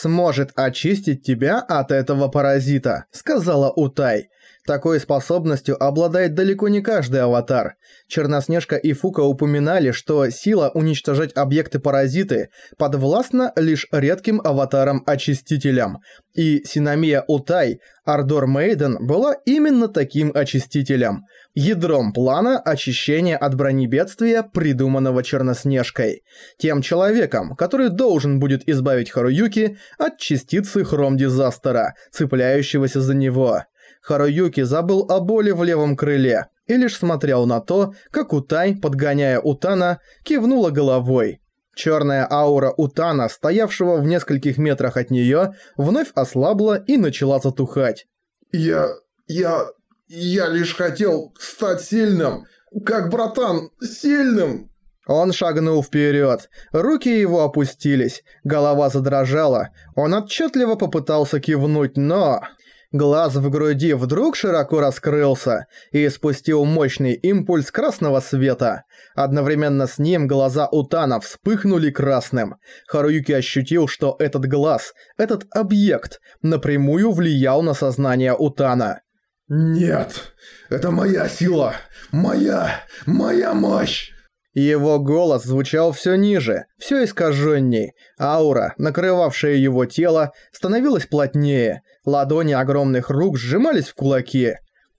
сможет очистить тебя от этого паразита», — сказала Утай. Такой способностью обладает далеко не каждый аватар. Черноснежка и Фука упоминали, что сила уничтожать объекты-паразиты подвластна лишь редким аватарам-очистителям. И Синамия Утай, Ардор Мейден, была именно таким очистителем. Ядром плана очищения от бронебедствия, придуманного Черноснежкой. Тем человеком, который должен будет избавить Харуюки от частицы хром-дизастера, цепляющегося за него. Харуюки забыл о боли в левом крыле и лишь смотрел на то, как Утай, подгоняя Утана, кивнула головой. Черная аура Утана, стоявшего в нескольких метрах от нее, вновь ослабла и начала затухать. «Я... я... я лишь хотел стать сильным, как братан, сильным!» Он шагнул вперед, руки его опустились, голова задрожала, он отчетливо попытался кивнуть, но... Глаз в груди вдруг широко раскрылся и спустил мощный импульс красного света. Одновременно с ним глаза Утана вспыхнули красным. Харуюки ощутил, что этот глаз, этот объект, напрямую влиял на сознание Утана. «Нет, это моя сила! Моя! Моя мощь!» Его голос звучал все ниже, все искаженней. Аура, накрывавшая его тело, становилась плотнее. Ладони огромных рук сжимались в кулаки.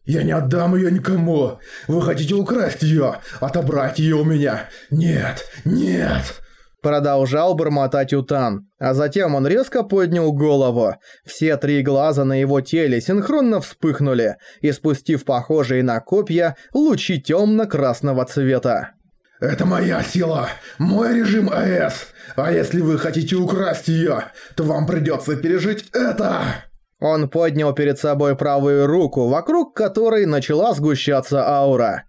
«Я не отдам ее никому! Вы хотите украсть ее, отобрать ее у меня! Нет, нет!» Продолжал бормотать Утан, а затем он резко поднял голову. Все три глаза на его теле синхронно вспыхнули, испустив похожие на копья лучи темно-красного цвета. «Это моя сила, мой режим АЭС, а если вы хотите украсть её, то вам придётся пережить это!» Он поднял перед собой правую руку, вокруг которой начала сгущаться аура.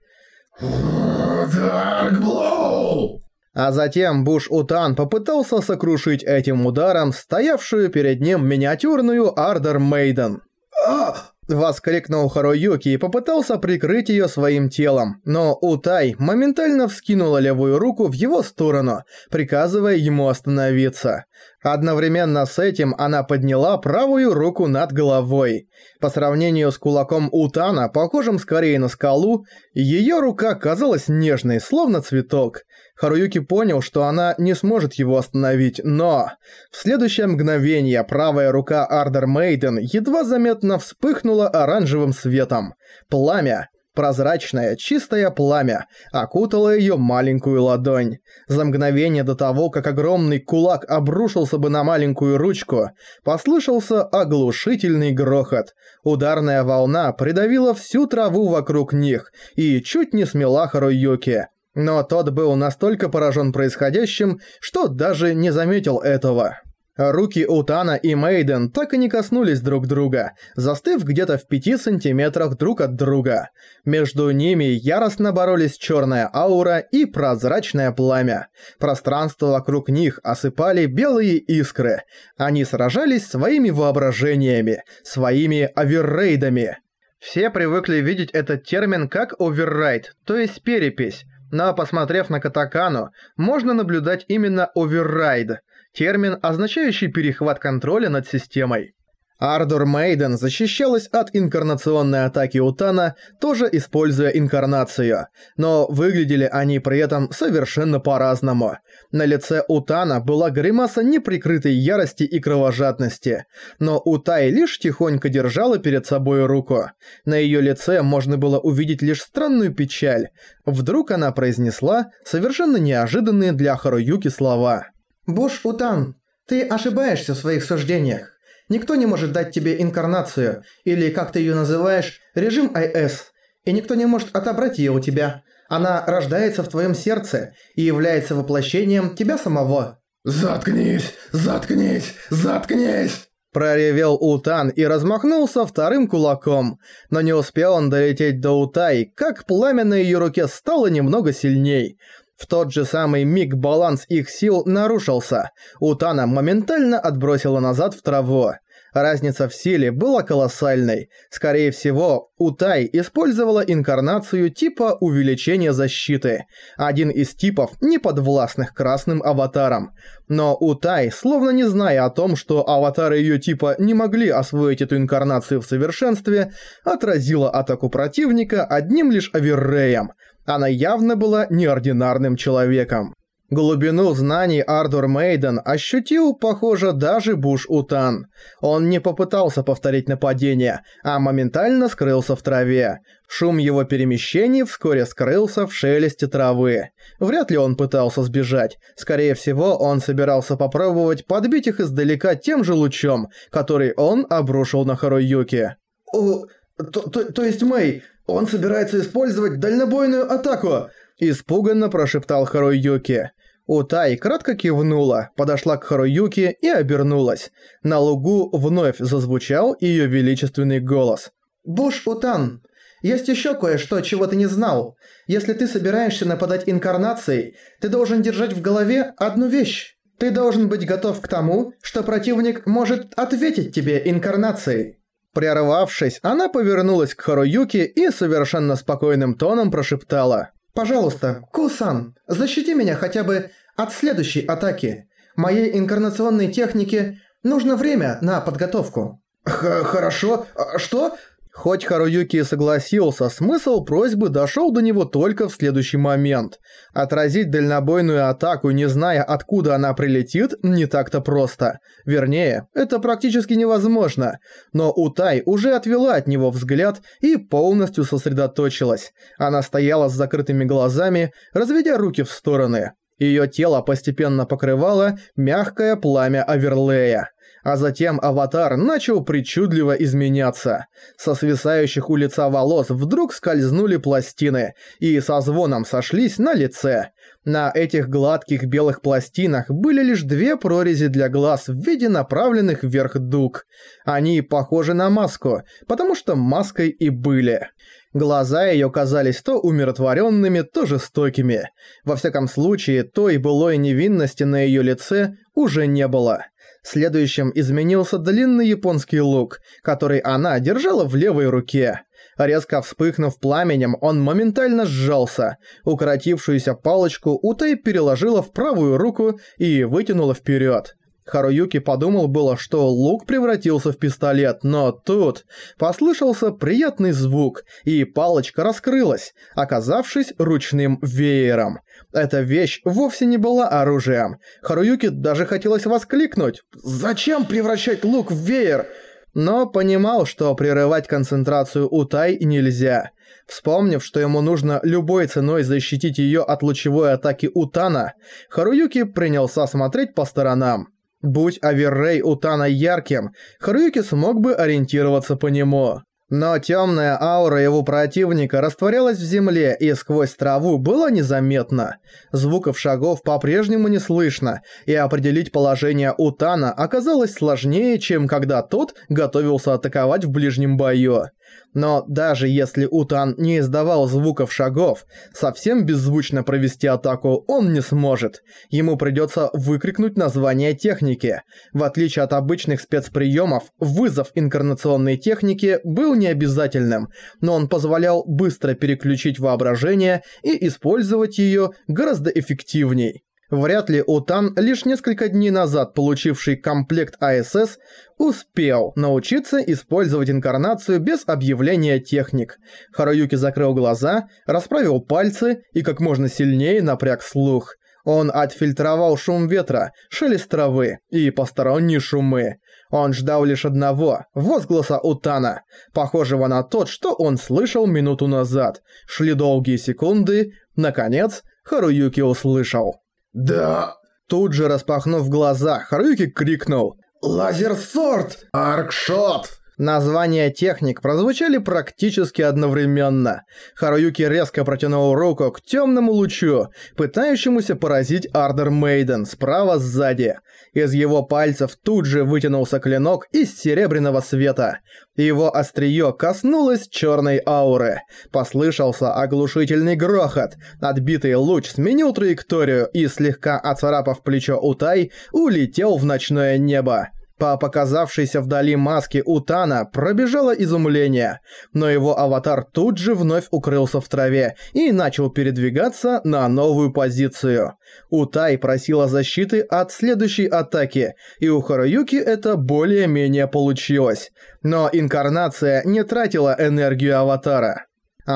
Blow! А затем Буш-Утан попытался сокрушить этим ударом стоявшую перед ним миниатюрную Ардер Мейден. «А!» Воскликнул Харуюки и попытался прикрыть её своим телом, но Утай моментально вскинула левую руку в его сторону, приказывая ему остановиться. Одновременно с этим она подняла правую руку над головой. По сравнению с кулаком Утана, похожим скорее на скалу, её рука казалась нежной, словно цветок. Харуюки понял, что она не сможет его остановить, но... В следующее мгновение правая рука Ардер Мейден едва заметно вспыхнула оранжевым светом. Пламя, Прозрачное, чистое пламя окутало её маленькую ладонь. За мгновение до того, как огромный кулак обрушился бы на маленькую ручку, послышался оглушительный грохот. Ударная волна придавила всю траву вокруг них и чуть не смела Харуюки. Но тот был настолько поражен происходящим, что даже не заметил этого. Руки Утана и Мейден так и не коснулись друг друга, застыв где-то в пяти сантиметрах друг от друга. Между ними яростно боролись черная аура и прозрачное пламя. Пространство вокруг них осыпали белые искры. Они сражались своими воображениями, своими оверрейдами. Все привыкли видеть этот термин как overwrite, то есть перепись, но посмотрев на Катакану, можно наблюдать именно override – термин, означающий перехват контроля над системой. Ардор Мейден защищалась от инкарнационной атаки Утана, тоже используя инкарнацию, но выглядели они при этом совершенно по-разному. На лице Утана была гримаса неприкрытой ярости и кровожадности, но Утай лишь тихонько держала перед собой руку. На её лице можно было увидеть лишь странную печаль. Вдруг она произнесла совершенно неожиданные для Харуюки слова. Буш Утан, ты ошибаешься в своих суждениях. Никто не может дать тебе инкарнацию, или, как ты ее называешь, режим АС, и никто не может отобрать ее у тебя. Она рождается в твоем сердце и является воплощением тебя самого. «Заткнись! Заткнись! Заткнись!» Проревел Утан и размахнулся вторым кулаком, но не успел он долететь до Утай, как пламя на ее руке стало немного сильней. В тот же самый миг баланс их сил нарушился. Утана моментально отбросила назад в траву. Разница в силе была колоссальной. Скорее всего, Утай использовала инкарнацию типа увеличения защиты. Один из типов, не подвластных красным аватарам. Но Утай, словно не зная о том, что аватары ее типа не могли освоить эту инкарнацию в совершенстве, отразила атаку противника одним лишь оверреем. Она явно была неординарным человеком. Глубину знаний Ардур Мейден ощутил, похоже, даже Буш Утан. Он не попытался повторить нападение, а моментально скрылся в траве. Шум его перемещений вскоре скрылся в шелесте травы. Вряд ли он пытался сбежать. Скорее всего, он собирался попробовать подбить их издалека тем же лучом, который он обрушил на Харуюки. «О, то, то, то есть Мэй, он собирается использовать дальнобойную атаку!» Испуганно прошептал Харуюки. Утай кратко кивнула, подошла к Харуюке и обернулась. На лугу вновь зазвучал ее величественный голос. «Буш Утан, есть еще кое-что, чего ты не знал. Если ты собираешься нападать инкарнацией, ты должен держать в голове одну вещь. Ты должен быть готов к тому, что противник может ответить тебе инкарнацией». Прервавшись, она повернулась к Харуюке и совершенно спокойным тоном прошептала. «Пожалуйста, Кусан, защити меня хотя бы от следующей атаки. Моей инкарнационной технике нужно время на подготовку». Х «Хорошо. А что?» Хоть Харуюки согласился, смысл просьбы дошел до него только в следующий момент. Отразить дальнобойную атаку, не зная, откуда она прилетит, не так-то просто. Вернее, это практически невозможно. Но Утай уже отвела от него взгляд и полностью сосредоточилась. Она стояла с закрытыми глазами, разведя руки в стороны. Ее тело постепенно покрывало мягкое пламя Аверлея. А затем аватар начал причудливо изменяться. Со свисающих у лица волос вдруг скользнули пластины и со звоном сошлись на лице. На этих гладких белых пластинах были лишь две прорези для глаз в виде направленных вверх дуг. Они похожи на маску, потому что маской и были. Глаза ее казались то умиротворенными, то жестокими. Во всяком случае, той былой невинности на ее лице уже не было. Следующим изменился длинный японский лук, который она держала в левой руке. Резко вспыхнув пламенем, он моментально сжался. Укоротившуюся палочку Утай переложила в правую руку и вытянула вперед. Харуюки подумал было, что лук превратился в пистолет, но тут послышался приятный звук, и палочка раскрылась, оказавшись ручным веером. Эта вещь вовсе не была оружием. Харуюки даже хотелось воскликнуть «Зачем превращать лук в веер?» но понимал, что прерывать концентрацию Утай нельзя. Вспомнив, что ему нужно любой ценой защитить ее от лучевой атаки Утана, Харуюки принялся смотреть по сторонам. Будь Аверрей Утана ярким, Харуюки смог бы ориентироваться по нему. Но темная аура его противника растворялась в земле и сквозь траву было незаметно. Звуков шагов по-прежнему не слышно, и определить положение Утана оказалось сложнее, чем когда тот готовился атаковать в ближнем бою. Но даже если Утан не издавал звуков шагов, совсем беззвучно провести атаку он не сможет. Ему придется выкрикнуть название техники. В отличие от обычных спецприемов, вызов инкарнационной техники был необязательным, но он позволял быстро переключить воображение и использовать ее гораздо эффективней. Вряд ли Утан, лишь несколько дней назад получивший комплект АСС, успел научиться использовать инкарнацию без объявления техник. Харуюки закрыл глаза, расправил пальцы и как можно сильнее напряг слух. Он отфильтровал шум ветра, шелест травы и посторонние шумы. Он ждал лишь одного – возгласа Утана, похожего на тот, что он слышал минуту назад. Шли долгие секунды. Наконец, Харуюки услышал. «Да...» Тут же распахнув глаза, Харуюки крикнул «Laser Sword! Dark Shot!» Названия техник прозвучали практически одновременно. Харуюки резко протянул руку к темному лучу, пытающемуся поразить Ардер Мейден справа сзади. Из его пальцев тут же вытянулся клинок из серебряного света. Его острие коснулось черной ауры. Послышался оглушительный грохот. Отбитый луч сменил траекторию и, слегка оцарапав плечо Утай, улетел в ночное небо. По показавшейся вдали маске Утана пробежало изумление, но его аватар тут же вновь укрылся в траве и начал передвигаться на новую позицию. Утай просила защиты от следующей атаки, и у Харуюки это более-менее получилось. Но инкарнация не тратила энергию аватара.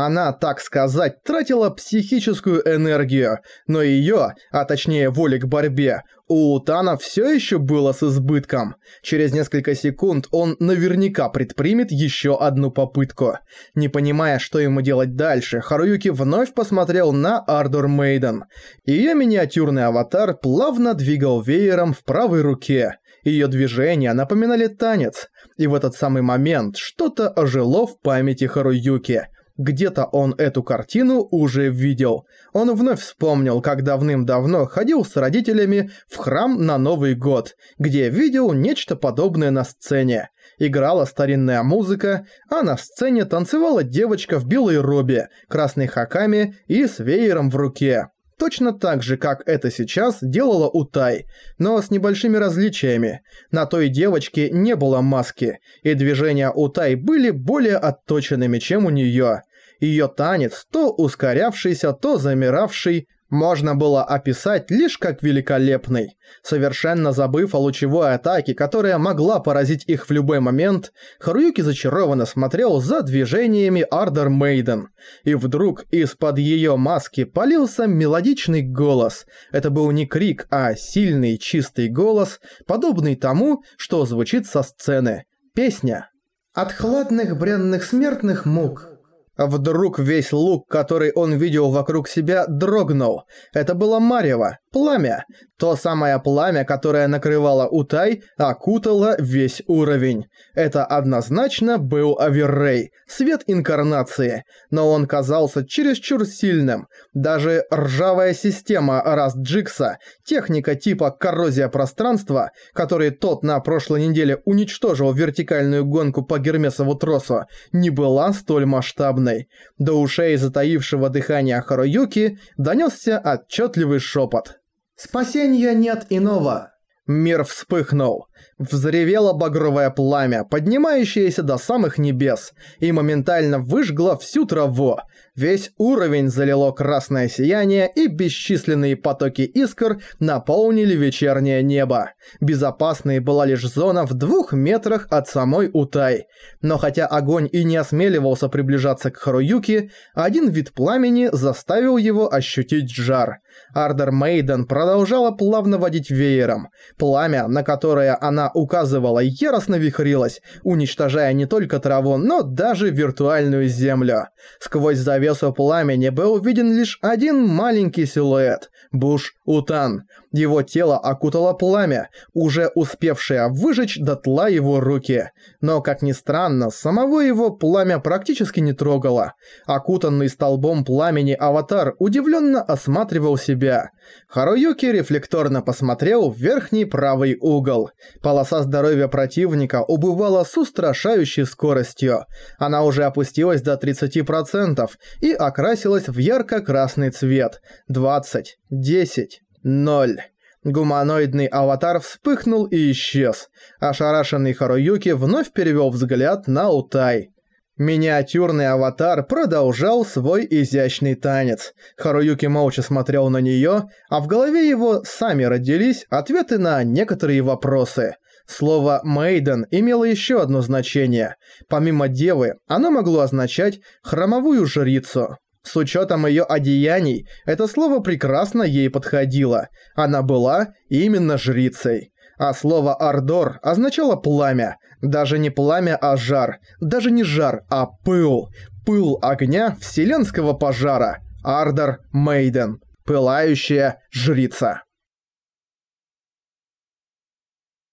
Она, так сказать, тратила психическую энергию, но её, а точнее воли к борьбе, у Утана всё ещё было с избытком. Через несколько секунд он наверняка предпримет ещё одну попытку. Не понимая, что ему делать дальше, Харуюки вновь посмотрел на Ардор Мейден. Её миниатюрный аватар плавно двигал веером в правой руке. Её движения напоминали танец, и в этот самый момент что-то ожило в памяти Харуюки – где-то он эту картину уже видел. Он вновь вспомнил, как давным-давно ходил с родителями в храм на Новый год, где видел нечто подобное на сцене. Играла старинная музыка, а на сцене танцевала девочка в белой робе, красной хаками и с веером в руке. Точно так же, как это сейчас делала Утай, но с небольшими различиями. На той девочке не было маски, и движения Утай были более отточенными, чем у неё. Её танец, то ускорявшийся, то замиравший, можно было описать лишь как великолепный. Совершенно забыв о лучевой атаке, которая могла поразить их в любой момент, Харуюки зачарованно смотрел за движениями Ардер Мейден. И вдруг из-под её маски полился мелодичный голос. Это был не крик, а сильный чистый голос, подобный тому, что звучит со сцены. Песня. «От хладных бренных смертных мук» Вдруг весь лук, который он видел вокруг себя, дрогнул. Это было марево, пламя. То самое пламя, которое накрывало Утай, окутало весь уровень. Это однозначно был Аверрей, свет инкарнации. Но он казался чересчур сильным. Даже ржавая система Раст Джикса, техника типа коррозия пространства, который тот на прошлой неделе уничтожил вертикальную гонку по Гермесову тросу, не была столь масштабной. До ушей затаившего дыхания Харуюки донесся отчетливый шепот. «Спасения нет иного!» Мир вспыхнул. Взревело багровое пламя, поднимающееся до самых небес, и моментально выжгло всю траву. Весь уровень залило красное сияние, и бесчисленные потоки искр наполнили вечернее небо. Безопасной была лишь зона в двух метрах от самой Утай. Но хотя огонь и не осмеливался приближаться к Харуюке, один вид пламени заставил его ощутить жар. Ардер Мейден продолжала плавно водить веером. Пламя, на которое она указывала, яростно вихрилось, уничтожая не только траву, но даже виртуальную землю. Сквозь завесу пламени был виден лишь один маленький силуэт – Буш Утан. Его тело окутало пламя, уже успевшее выжечь дотла его руки. Но, как ни странно, самого его пламя практически не трогало. Окутанный столбом пламени аватар удивленно осматривал себя. Харуюки рефлекторно посмотрел в верхний правый угол. Полоса здоровья противника убывала с устрашающей скоростью. Она уже опустилась до 30% и окрасилась в ярко-красный цвет. 20, 10, 0. Гуманоидный аватар вспыхнул и исчез. Ошарашенный Харуюки вновь перевел взгляд на Утай. Миниатюрный аватар продолжал свой изящный танец. Харуюки молча смотрел на неё, а в голове его сами родились ответы на некоторые вопросы. Слово «мейден» имело ещё одно значение. Помимо девы, оно могло означать «хромовую жрицу». С учетом ее одеяний, это слово прекрасно ей подходило. Она была именно жрицей. А слово «ардор» означало «пламя». Даже не пламя, а жар. Даже не жар, а пыл. Пыл огня вселенского пожара. Ардор Мейден. Пылающая жрица.